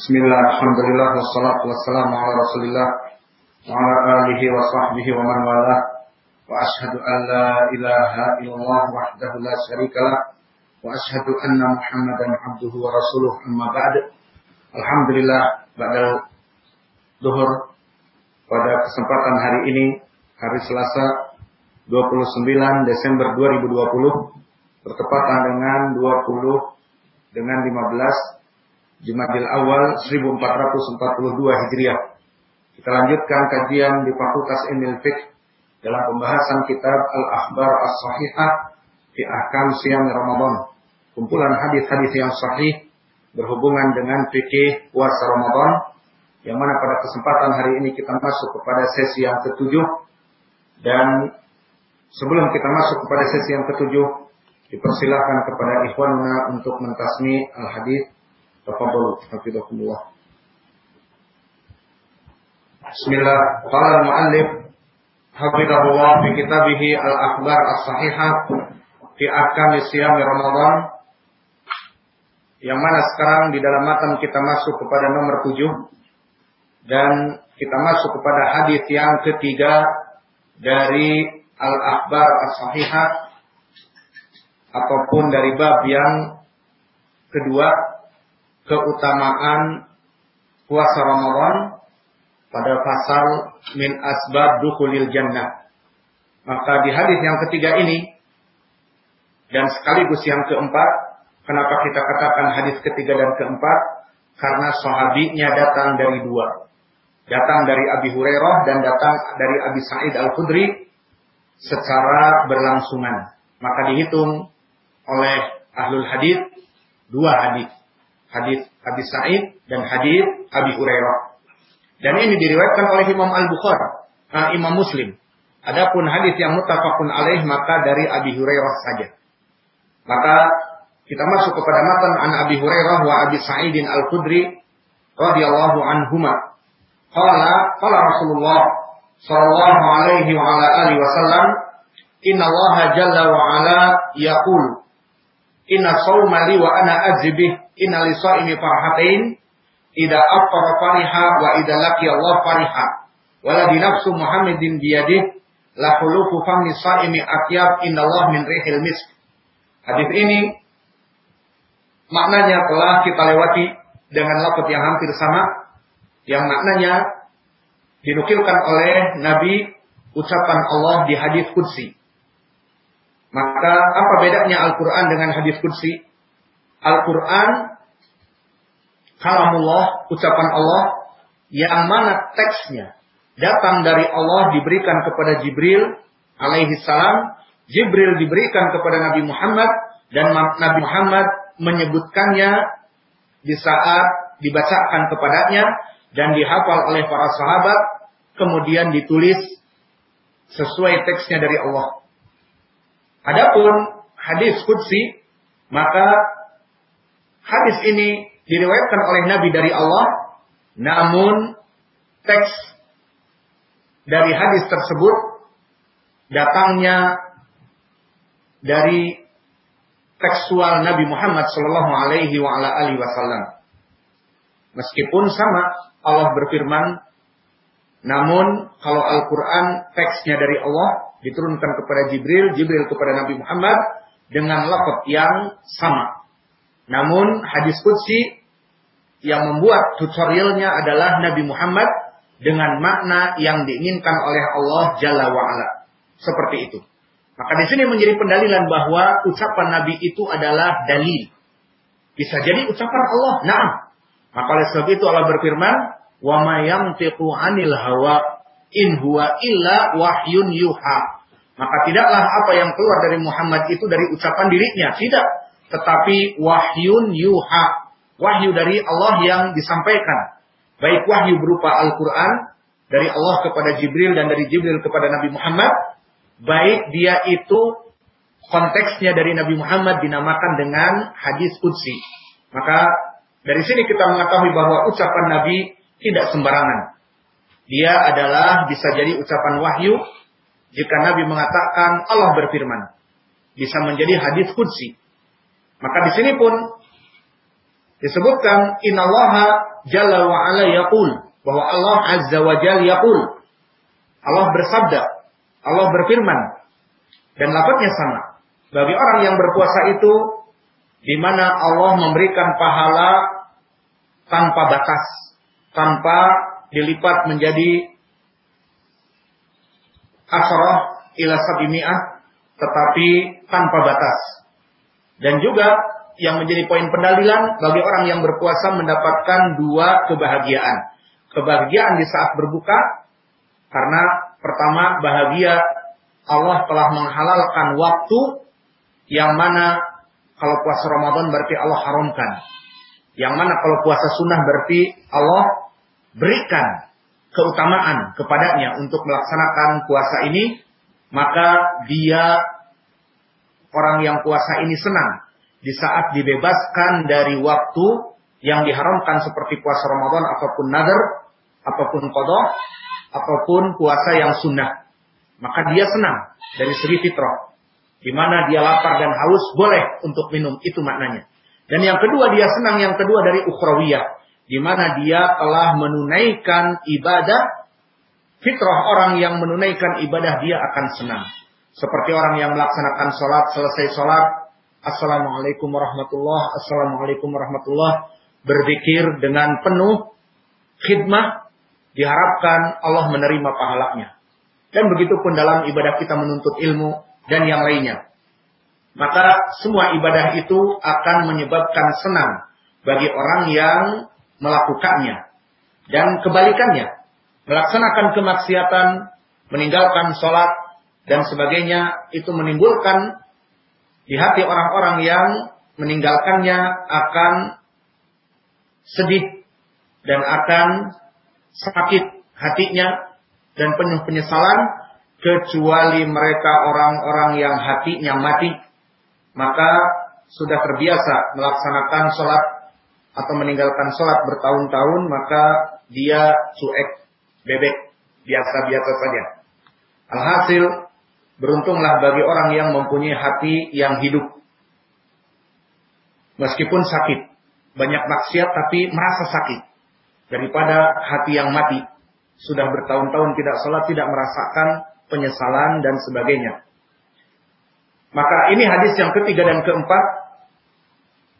Bismillah, alhamdulillah, wassalatu wassalamu ala rasulillah wa ala alihi wa sahbihi wa man wa an la ilaha illallah wahdahu la syarikalah wa ashadu anna muhammadan abduhu wa rasuluh amma ba'd. Alhamdulillah, pada kesempatan hari ini, hari Selasa 29 Desember 2020 bertepatan dengan 20 dengan 15 Jumadil Awal 1442 Hijriah. Kita lanjutkan kajian di Fakultas Ilmu Fiqh dalam pembahasan kitab Al-Akhbar As-Sahihah di Ahkam Siam Ramadan. Kumpulan hadis-hadis yang sahih berhubungan dengan fikih puasa Ramadan yang mana pada kesempatan hari ini kita masuk kepada sesi yang ketujuh dan sebelum kita masuk kepada sesi yang ketujuh dipersilahkan kepada ikhwanuna untuk mentasmi al-hadis Tafadhalu hafizakumullah. Bismillah. Qala al-muallif hafizahullah al-akhbar as-sahihah fi ahkam siyam Ramadan yang mana sekarang di dalam matan kita masuk kepada nomor tujuh dan kita masuk kepada hadis yang ketiga dari Al-Akhbar As-Sahihah ataupun dari bab yang kedua keutamaan puasa Ramadan pada pasal min asbab dukhulil jannah. Maka di hadis yang ketiga ini dan sekaligus yang keempat, kenapa kita katakan hadis ketiga dan keempat? Karena sahabinya datang dari dua. Datang dari Abi Hurairah dan datang dari Abi Sa'id Al-Khudri secara berlangsungan. Maka dihitung oleh ahlul hadis dua hadis hadis Abi Sa'id dan hadis Abi Hurairah. Dan ini diriwayatkan oleh Imam Al-Bukhari, uh, Imam Muslim. Adapun hadis yang mutafakun alaih maka dari Abi Hurairah saja. Maka kita masuk kepada matan an Abi Hurairah wa Abi Sa'idin Al-Khudri radhiyallahu anhuma. Qala qala Rasulullah sallallahu alaihi wa ala alihi wasallam, "Inna Allah jalla wa ala yaqul, inna sawma li wa ana ajibih Inna li ini farhatain ida afṭara fariha wa ida laki Allah fariha. Wala nafsu Muhammadin biyadih la khulufu famni sa'imi atyab Allah min rihil misk. Hadis ini maknanya telah kita lewati dengan lafaz yang hampir sama yang maknanya dinukilkan oleh Nabi ucapan Allah di hadis qudsi. Maka apa bedanya Al-Qur'an dengan hadis qudsi? Al-Quran kalamullah, ucapan Allah, yang mana teksnya datang dari Allah diberikan kepada Jibril alaihi salam, Jibril diberikan kepada Nabi Muhammad dan Nabi Muhammad menyebutkannya di saat dibacakan kepadanya dan dihafal oleh para sahabat, kemudian ditulis sesuai teksnya dari Allah. Adapun hadis qudsi, maka hadis ini diriwayatkan oleh Nabi dari Allah, namun teks dari hadis tersebut datangnya dari tekstual Nabi Muhammad Shallallahu Alaihi Wasallam. Meskipun sama Allah berfirman, namun kalau Al-Quran teksnya dari Allah diturunkan kepada Jibril, Jibril kepada Nabi Muhammad dengan lafaz yang sama. Namun hadis Qudsi yang membuat tutorialnya adalah Nabi Muhammad dengan makna yang diinginkan oleh Allah Jalla wa'ala. Seperti itu. Maka di sini menjadi pendalilan bahwa ucapan Nabi itu adalah dalil. Bisa jadi ucapan Allah. Nah, maka oleh sebab itu Allah berfirman, "Wa ma 'anil hawa in huwa illa wahyun yuha." Maka tidaklah apa yang keluar dari Muhammad itu dari ucapan dirinya, tidak, tetapi wahyun yuha, wahyu dari Allah yang disampaikan. Baik wahyu berupa Al-Quran dari Allah kepada Jibril dan dari Jibril kepada Nabi Muhammad. Baik dia itu konteksnya dari Nabi Muhammad dinamakan dengan hadis Qudsi. Maka dari sini kita mengetahui bahwa ucapan Nabi tidak sembarangan. Dia adalah bisa jadi ucapan wahyu jika Nabi mengatakan Allah berfirman. Bisa menjadi hadis Qudsi. Maka di sini pun Disebutkan innallaha jalla wa ala yaqul bahwa Allah azza wa jalla yaqul. Allah bersabda, Allah berfirman dan lafadznya sama. Bagi orang yang berpuasa itu di mana Allah memberikan pahala tanpa batas, tanpa dilipat menjadi asrah ila sabimi'ah, tetapi tanpa batas. Dan juga yang menjadi poin pendalilan bagi orang yang berpuasa mendapatkan dua kebahagiaan. Kebahagiaan di saat berbuka, karena pertama bahagia Allah telah menghalalkan waktu yang mana kalau puasa Ramadan berarti Allah haramkan. Yang mana kalau puasa sunnah berarti Allah berikan keutamaan kepadanya untuk melaksanakan puasa ini, maka dia orang yang puasa ini senang di saat dibebaskan dari waktu yang diharamkan seperti puasa Ramadan ataupun nadar, apa pun kodok, ataupun puasa yang sunnah. Maka dia senang dari segi fitrah. Di mana dia lapar dan haus boleh untuk minum, itu maknanya. Dan yang kedua dia senang, yang kedua dari ukhrawiyah. Di mana dia telah menunaikan ibadah, fitrah orang yang menunaikan ibadah dia akan senang. Seperti orang yang melaksanakan sholat, selesai sholat, Assalamualaikum warahmatullah, Assalamualaikum warahmatullah. Berzikir dengan penuh khidmah, diharapkan Allah menerima pahalanya. Dan begitu pun dalam ibadah kita menuntut ilmu dan yang lainnya. Maka semua ibadah itu akan menyebabkan senang bagi orang yang melakukannya. Dan kebalikannya, melaksanakan kemaksiatan, meninggalkan sholat, dan sebagainya, itu menimbulkan di hati orang-orang yang meninggalkannya akan sedih dan akan sakit hatinya dan penuh penyesalan kecuali mereka orang-orang yang hatinya mati maka sudah terbiasa melaksanakan sholat atau meninggalkan sholat bertahun-tahun maka dia cuek bebek biasa-biasa saja. Alhasil Beruntunglah bagi orang yang mempunyai hati yang hidup. Meskipun sakit. Banyak maksiat tapi merasa sakit. Daripada hati yang mati. Sudah bertahun-tahun tidak sholat, tidak merasakan penyesalan dan sebagainya. Maka ini hadis yang ketiga dan keempat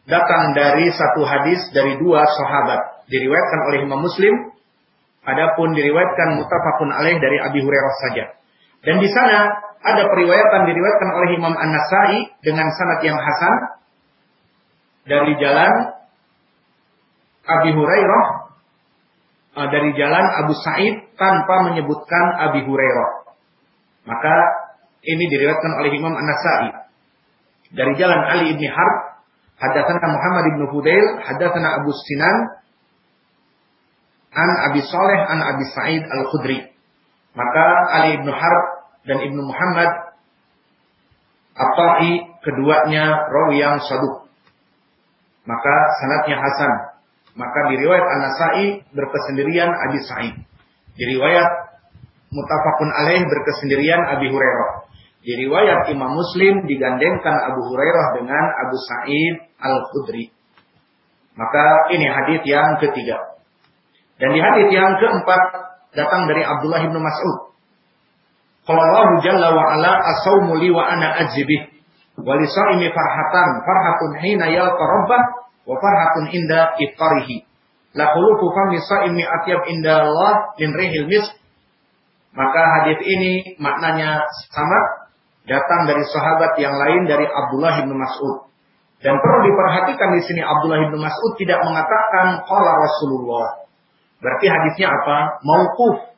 datang dari satu hadis dari dua sahabat diriwayatkan oleh Imam Muslim adapun diriwayatkan mutafakun alaih dari Abi Hurairah saja. Dan di sana ada periwayatan diriwayatkan oleh Imam An-Nasai dengan sanad yang hasan dari jalan Abi Hurairah eh, dari jalan Abu Sa'id tanpa menyebutkan Abi Hurairah. Maka ini diriwayatkan oleh Imam An-Nasai dari jalan Ali ibn Harb, hadatsana Muhammad ibn Fudail, hadatsana Abu Sinan an Abi Saleh an Abi Sa'id Al-Khudri. Maka Ali ibn Harb dan Ibnu Muhammad Atai keduanya rawi yang saduk. Maka sanatnya Hasan. Maka di riwayat An-Nasai berkesendirian Abi Sa'id. Di riwayat Mutafakun alaih berkesendirian Abi Hurairah. Di riwayat Imam Muslim digandengkan Abu Hurairah dengan Abu Sa'id Al-Khudri. Maka ini hadis yang ketiga. Dan di hadis yang keempat datang dari Abdullah bin Mas'ud Qala Allah jalla wa ala as-sawmu li wa ana ajibih. Wa li sa'imi farhatan, farhatun hina yalqa rabbah wa farhatun inda iftarihi. La khulufu fami sa'imi atyab inda Allah min rihil misk. Maka hadis ini maknanya sama datang dari sahabat yang lain dari Abdullah bin Mas'ud. Dan perlu diperhatikan di sini Abdullah bin Mas'ud tidak mengatakan qala Rasulullah. Berarti hadisnya apa? Mauquf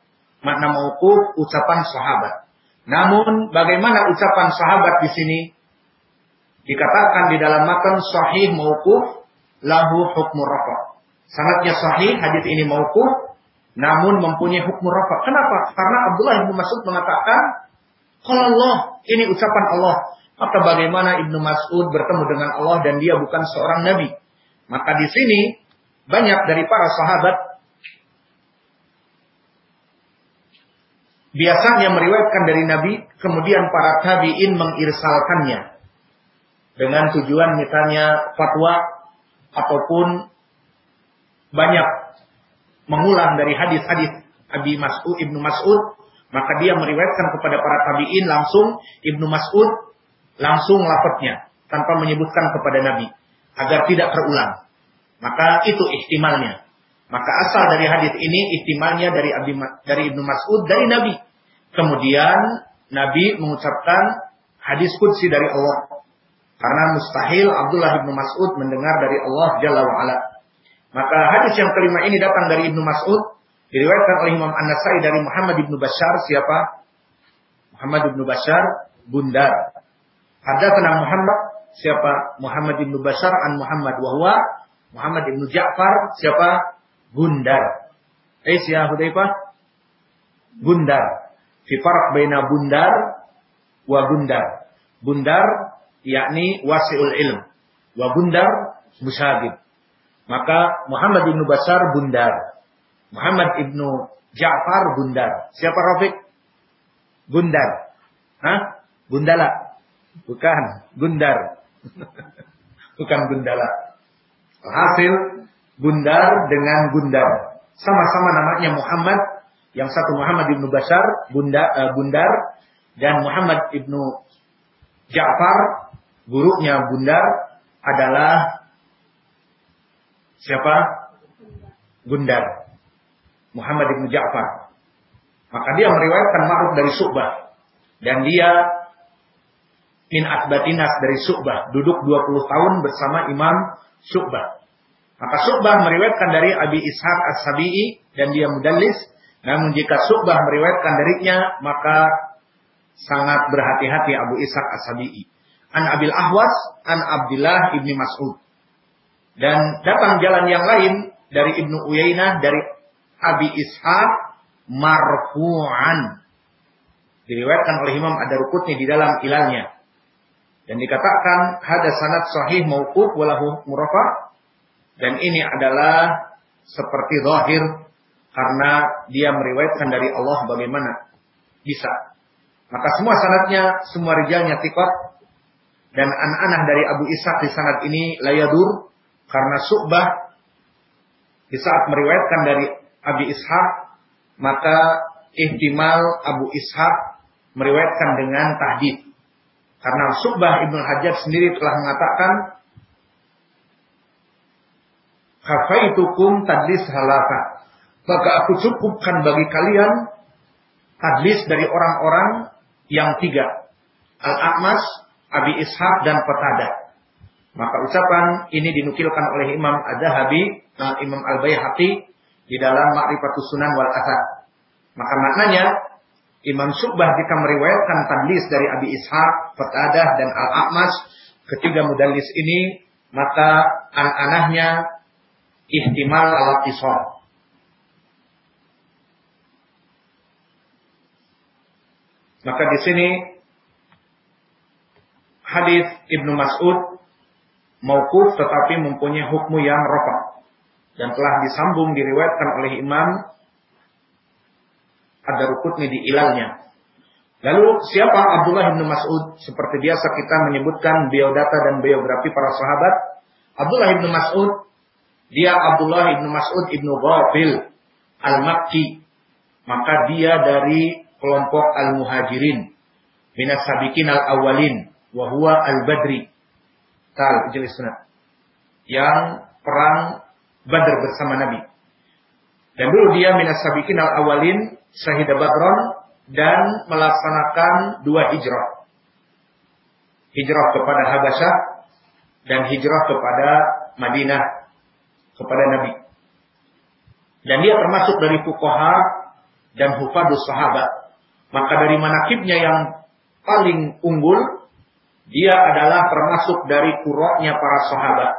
makna mauquf ucapan sahabat. Namun bagaimana ucapan sahabat di sini? Dikatakan di dalam matan sahih mauquf lahu hukmu rafa. Sangatnya sahih hadis ini mauquf namun mempunyai hukum rafa. Kenapa? Karena Abdullah bin Mas'ud mengatakan kalau Allah ini ucapan Allah. Maka bagaimana Ibnu Mas'ud bertemu dengan Allah dan dia bukan seorang nabi? Maka di sini banyak dari para sahabat biasanya meriwayatkan dari Nabi, kemudian para tabi'in mengirsalkannya. Dengan tujuan misalnya fatwa ataupun banyak mengulang dari hadis-hadis Abi Mas'ud Ibnu Mas'ud, maka dia meriwayatkan kepada para tabi'in langsung Ibnu Mas'ud langsung lafadznya tanpa menyebutkan kepada Nabi agar tidak terulang. Maka itu ihtimalnya. Maka asal dari hadis ini ihtimalnya dari Abi, dari Ibnu Mas'ud dari Nabi. Kemudian Nabi mengucapkan hadis kudsi dari Allah. Karena mustahil Abdullah bin Mas'ud mendengar dari Allah Jalla wa'ala. Maka hadis yang kelima ini datang dari Ibnu Mas'ud. Diriwayatkan oleh Imam An-Nasai dari Muhammad bin Bashar. Siapa? Muhammad bin Bashar Bundar. Ada tenang Muhammad. Siapa? Muhammad bin Bashar an Muhammad. Wahwa Muhammad bin Ja'far. Siapa? Bundar. Eh, siapa Hudaifah? Bundar. Fi farq baina bundar wa bundar. Bundar yakni wasiul ilm. Wa bundar musabib. Maka Muhammad bin Basar bundar. Muhammad ibnu Ja'far bundar. Siapa Rafiq? Bundar. Hah? Gundala. Bukan. Gundar. Bukan gundala. Hasil bundar dengan gundar. Sama-sama namanya Muhammad. Yang satu Muhammad ibnu Basar, bundar, uh, bundar. Dan Muhammad ibnu Ja'far gurunya Bundar adalah siapa? Gundar. Muhammad bin Ja'far. Maka dia meriwayatkan Ma'ruf dari Su'bah. Dan dia min asbatinas dari Su'bah. Duduk 20 tahun bersama Imam Su'bah. Maka Su'bah meriwayatkan dari Abi Ishaq As-Sabi'i. Dan dia mudallis. Namun jika Su'bah meriwayatkan darinya, maka sangat berhati-hati Abu Ishaq As-Sabi'i an Abil Ahwas an Abdullah ibni Mas'ud. Dan datang jalan yang lain dari Ibnu Uyainah dari Abi Ishaq marfu'an. Diriwayatkan oleh Imam Ad-Darqutni di dalam ilalnya. Dan dikatakan ada sanad sahih mauquf walahu murafa dan ini adalah seperti zahir karena dia meriwayatkan dari Allah bagaimana bisa. Maka semua sanatnya, semua rijalnya tikot dan anak-anak dari Abu Ishaq di sanad ini layadur karena Su'bah di saat meriwayatkan dari Abi Ishaq maka ihtimal Abu Ishaq meriwayatkan dengan tahdid. Karena Su'bah Ibnu Hajar sendiri telah mengatakan Kafaitukum tadlis halaka. Maka aku cukupkan bagi kalian tadlis dari orang-orang yang tiga. Al-A'mas, Abi Ishaq dan Qatada. Maka ucapan ini dinukilkan oleh Imam Az-Zahabi, uh, Imam Al-Baihaqi di dalam Ma'rifatus Sunan wal Asad. Maka maknanya Imam Subah jika meriwayatkan tadlis dari Abi Ishaq, Qatadah dan Al-A'mas, ketiga mudallis ini maka an-anahnya ihtimal al-tisal. Maka di sini hadis Ibnu Mas'ud maukuf tetapi mempunyai hukum yang rafa dan telah disambung diriwayatkan oleh Imam ada rukutnya di ilalnya. Lalu siapa Abdullah bin Mas'ud? Seperti biasa kita menyebutkan biodata dan biografi para sahabat. Abdullah bin Mas'ud, dia Abdullah bin Mas'ud ibnu Ghafil al-Makki. Maka dia dari kelompok al-Muhajirin. Minas sabikin al-awwalin wahwa al-Badri. Tal jelisna. Yang perang Badr bersama Nabi. Dan dulu dia minas sabikin al-awalin syahid Badron dan melaksanakan dua hijrah. Hijrah kepada Habasyah dan hijrah kepada Madinah kepada Nabi. Dan dia termasuk dari fuqaha dan hufadus sahabat. Maka dari manakibnya yang paling unggul dia adalah termasuk dari kuroknya para sahabat.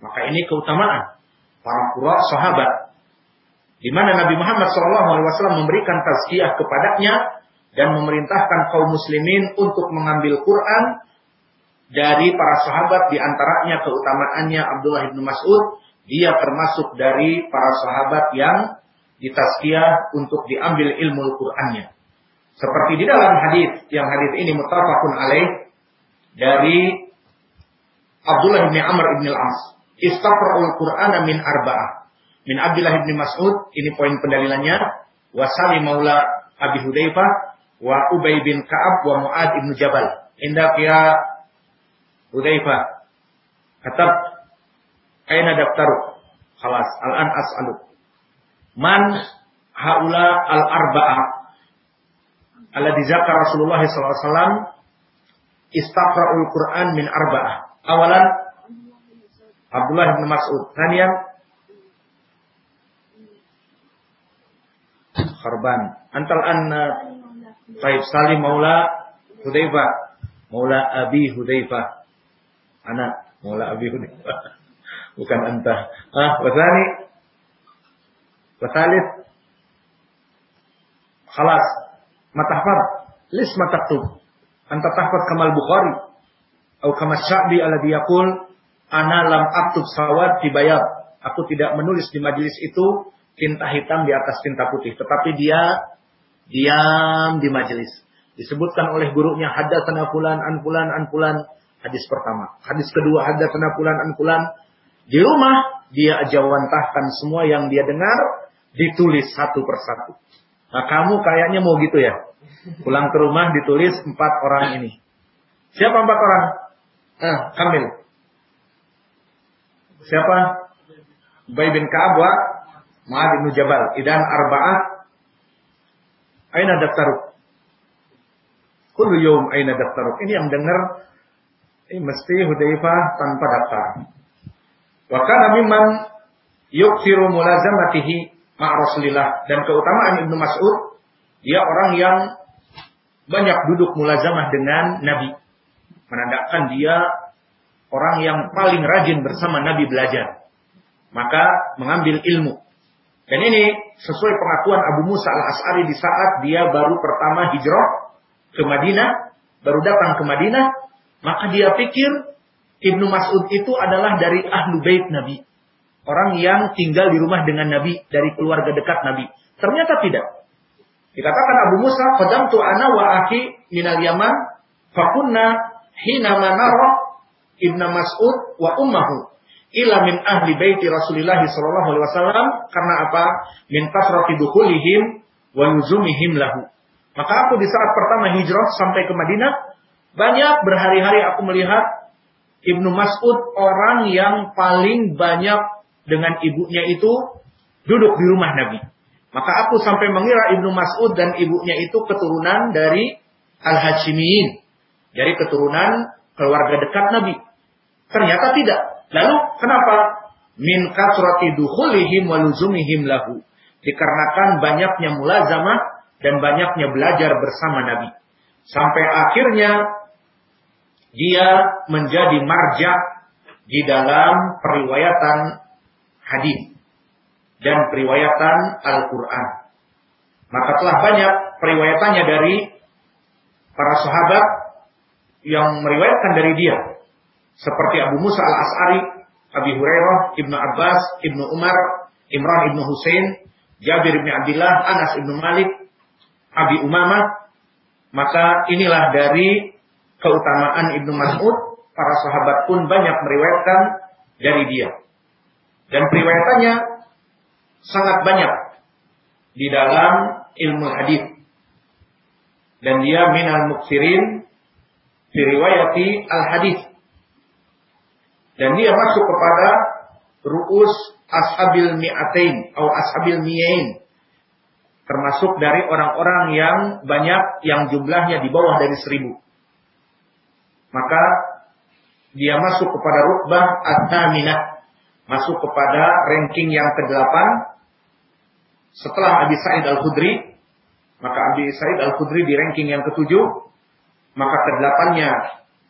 Maka ini keutamaan para kurok sahabat. Di mana Nabi Muhammad SAW memberikan tazkiyah kepadanya dan memerintahkan kaum muslimin untuk mengambil Quran dari para sahabat di antaranya keutamaannya Abdullah bin Mas'ud dia termasuk dari para sahabat yang ditazkiyah untuk diambil ilmu Al-Qur'annya. Seperti di dalam hadis yang hadis ini muttafaqun alaih dari Abdullah bin Amr bin Al-As. Istaqra'ul Qur'an min arba'ah. min Abdullah bin Mas'ud, ini poin pendalilannya, wa Salim maula Abi Hudzaifah wa Ubay bin Ka'ab wa Muad bin Jabal. Indak ya Hudzaifah. Katab aina daftaru? Khalas, al-an as'alu. Man haula al-arba'ah alladhi zakar Rasulullah sallallahu alaihi wasallam istaqra'ul Qur'an min arba'ah. Awalan Abdullah bin Mas'ud. Thaniyan Kharban. Antal anna Taib Salim Maula Hudzaifah. Maula Abi Hudzaifah. Anak Maula Abi Hudzaifah. Bukan anta. Ah, wasani. Wasalis. Khalas. Matahfad. Lis mataktub. Anta tahfad kamal Bukhari. Atau kama Sya'bi alladhi yaqul ana lam aktub sawad dibayar. Aku tidak menulis di majelis itu tinta hitam di atas tinta putih, tetapi dia diam di majelis. Disebutkan oleh gurunya hadatsana fulan an fulan an hadis pertama. Hadis kedua hadatsana fulan an fulan. Di rumah dia ajawantahkan semua yang dia dengar ditulis satu persatu. Nah kamu kayaknya mau gitu ya. Pulang ke rumah ditulis empat orang ini. Siapa empat orang? Ah, Kamil. Siapa? Bay bin Ka'ab wa Ma'ad bin Jabal. Idan arba'ah. Aina daftaruk? Kullu yawm aina daftaruk? Ini yang dengar ini mesti Hudzaifah tanpa daftar. Wa kana mimman yuksiru mulazamatihi Rasulillah dan keutamaan Ibnu Mas'ud dia orang yang banyak duduk mulazamah dengan Nabi. Menandakan dia orang yang paling rajin bersama Nabi belajar. Maka mengambil ilmu. Dan ini sesuai pengakuan Abu Musa al-As'ari di saat dia baru pertama hijrah ke Madinah. Baru datang ke Madinah. Maka dia pikir Ibnu Mas'ud itu adalah dari ahlu bait Nabi. Orang yang tinggal di rumah dengan Nabi. Dari keluarga dekat Nabi. Ternyata tidak. Dikatakan Abu Musa, tu ana wa akhi minal Yaman, fakunna hina manara Ibnu Mas'ud wa ummahu ila min ahli baiti Rasulullah sallallahu alaihi wasallam karena apa? Min kasrati dukhulihim wa luzumihim lahu. Maka aku di saat pertama hijrah sampai ke Madinah banyak berhari-hari aku melihat Ibnu Mas'ud orang yang paling banyak dengan ibunya itu duduk di rumah Nabi. Maka aku sampai mengira Ibnu Mas'ud dan ibunya itu keturunan dari Al-Hashimiyin. Dari keturunan keluarga dekat Nabi. Ternyata tidak. Lalu kenapa? Min kasrati dukhulihim wa luzumihim lahu. Dikarenakan banyaknya mulazamah dan banyaknya belajar bersama Nabi. Sampai akhirnya dia menjadi marja di dalam periwayatan hadis dan periwayatan Al-Quran. Maka telah banyak periwayatannya dari para sahabat yang meriwayatkan dari dia. Seperti Abu Musa al-As'ari, Abi Hurairah, Ibnu Abbas, Ibnu Umar, Imran Ibnu Husain, Jabir Ibnu Abdullah, Anas Ibnu Malik, Abi Umamah. Maka inilah dari keutamaan Ibnu Mas'ud, para sahabat pun banyak meriwayatkan dari dia. Dan periwayatannya sangat banyak di dalam ilmu hadis. Dan dia minal muksirin diriwayati al hadis. Dan dia masuk kepada ru'us ashabil mi'atain atau ashabil mi'ain. Termasuk dari orang-orang yang banyak yang jumlahnya di bawah dari seribu. Maka dia masuk kepada rukbah at-taminah masuk kepada ranking yang ke-8 setelah Abi Sa'id Al-Khudri maka Abi Sa'id Al-Khudri di ranking yang ke-7 maka ke-8-nya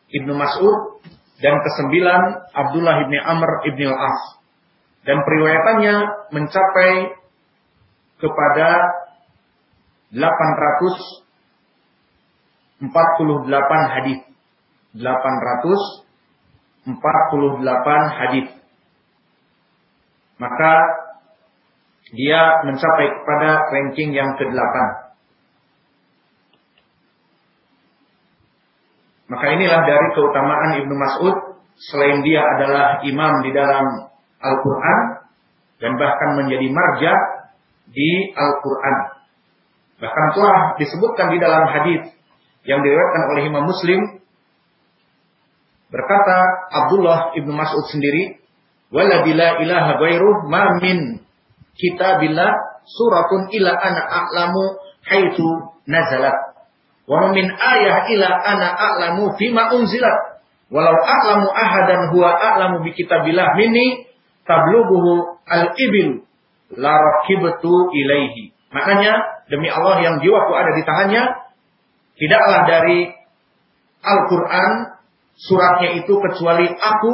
Ibnu Mas'ud dan ke-9 Abdullah ibni Amr ibni Al-As. Dan periwayatannya mencapai kepada 848 hadis 848 hadis maka dia mencapai kepada ranking yang ke-8. Maka inilah dari keutamaan Ibnu Mas'ud selain dia adalah imam di dalam Al-Qur'an, dan bahkan menjadi marja di Al-Quran. Bahkan telah disebutkan di dalam hadis yang diriwayatkan oleh Imam Muslim berkata Abdullah ibnu Mas'ud sendiri, "Waladzi la ilaha ghairuh ma min kitabillah suratun ila ana a'lamu haitsu nazalat. Wa min ayah ila ana a'lamu fima unzilat. Walau a'lamu ahadan huwa a'lamu bi kitabillah minni tablughuhu al-ibil la rakibtu ilaihi. Maknanya demi Allah yang jiwaku ada di tangannya tidaklah dari Al-Qur'an suratnya itu kecuali aku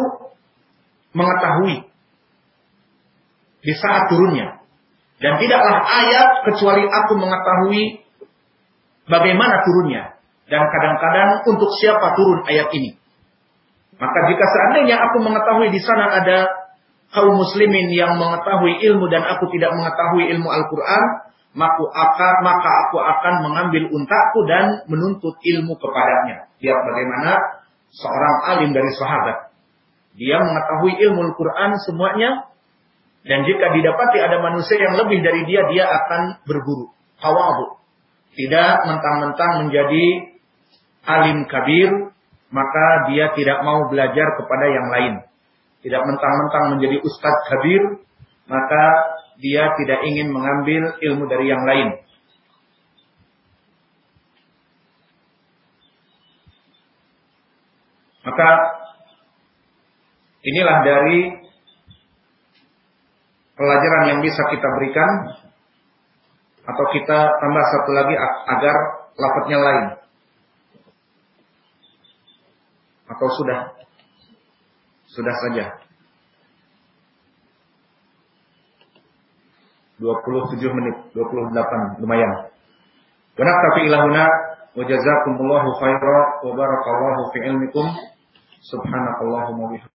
mengetahui di saat turunnya dan tidaklah ayat kecuali aku mengetahui bagaimana turunnya. Dan kadang-kadang untuk siapa turun ayat ini. Maka jika seandainya aku mengetahui di sana ada kaum muslimin yang mengetahui ilmu dan aku tidak mengetahui ilmu Al-Quran, maka, akan, maka aku akan mengambil untaku dan menuntut ilmu kepadanya. Lihat bagaimana seorang alim dari sahabat. Dia mengetahui ilmu Al-Quran semuanya, dan jika didapati ada manusia yang lebih dari dia, dia akan berguru. Tawadu. Tidak mentang-mentang menjadi alim kabir, maka dia tidak mau belajar kepada yang lain. Tidak mentang-mentang menjadi ustadz kabir, maka dia tidak ingin mengambil ilmu dari yang lain. Maka inilah dari pelajaran yang bisa kita berikan atau kita tambah satu lagi agar lapatnya lain. Atau sudah? Sudah saja. 27 menit 28 lumayan. Wa tapi ilahuna wa jazakumullahu khairan wa barakallahu fi ilmikum سبحانك اللهم وبحمدك.